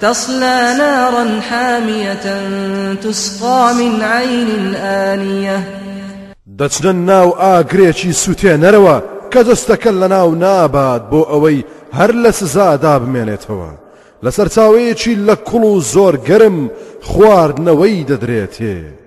تەصلا نارا حامیە تسقا من عین آنیە. دەچنە ناو ئاگرێکی سوتێنەرەوە کە جەستەکە لەناو نابات بۆ ئەوەی هەر لە سزادا بمێنێتەوە لە سەرچاوەیەکی لە کوڵ و زۆر گەرم خواردنەوەی دەدرێتێ.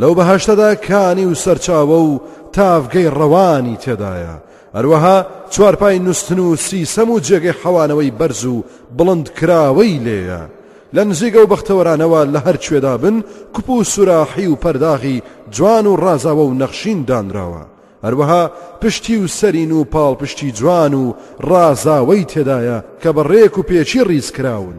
لەو بەهەشتەدا کانی و سەرچاوە و تاڤگەی ڕەوانی تێدایە، هەروەها چوارپای نووستن و سیسەم و جێگەی حەوانەوەی بەرز و بڵند کراوەی لێیە. لە نزیگە و بەختەوەرانەوە لە هەر کوێدا بن کوپ و سوراحی و پەرداغی جوان و ڕازاوە و نەخشین دانراوە، هەروەها پشتی و سەرین و پاڵپشتی جوان و ڕازاوەی تێدایە کە بە ڕێک و پێکی ڕیز کراون.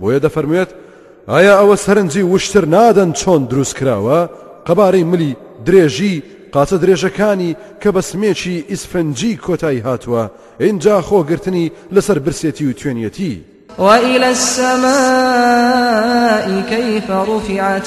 بۆیە دەفەرموێت، ئایا ئەوە سەرنجی وشتر نادەن چۆن دروست کراوە، قەبارەی ملی، درێژی، قاچە درێژەکانی کە بە سمێکی ئیسفنجی کۆتایی هاتووە، ئینجا خۆ گرتنی لەسەر برسێتی و توێنیەتی. وإلی السماء کیف رفعت.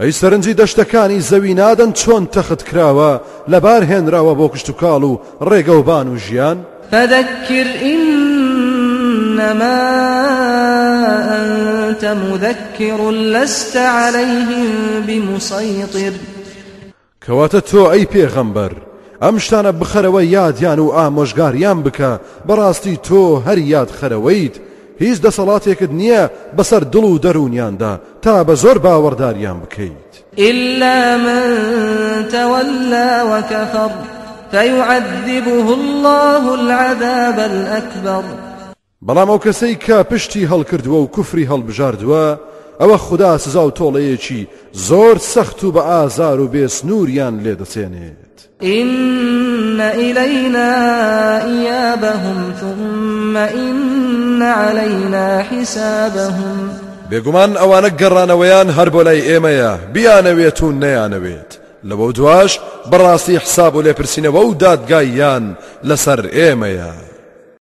ئەی سەرنجی دەشتەکانی زەوی نادەن چۆن تەخت کراوە لەبار هێنراوە بۆ کشتوکاڵ و ڕێگەوبان و ژیان؟ فذکر انما انت مذکر لست علیهم بمسیطر کەواتە تۆ ئەی پێغەمبەر ئەم شتانە بخەرەوە یادیان و ئامۆژگاریان بکە، بەڕاستی تۆ هەر یادخەرەوەیت، هیچ دەسەڵاتێکت نییە بەسەر دڵ و دەروونیاندا تا بە زۆر باوەڕداریان بکەیت. إلا من تولى وكفر فيعذبه الله العذاب الأكبر بەڵام ئەو کەسەی کە پشتی هەڵکردووە و کوفری هەڵبژاردووە ئەوە خودا سزا و تۆڵەیەکی زۆر سەخت و بە ئازار و بێ سنووریان لێ دەچێنێت. إن إلينا إيابهم ثم إن علينا حسابهم بێگومان ئەوانە گەڕانەوەیان هەر بۆ لای ئێمەیە بیانەوێت و نەیانەوێت لەوە دواش بەڕاستی حساب و لێپرسینەوە و دادگاییان لەسەر ئێمەیە.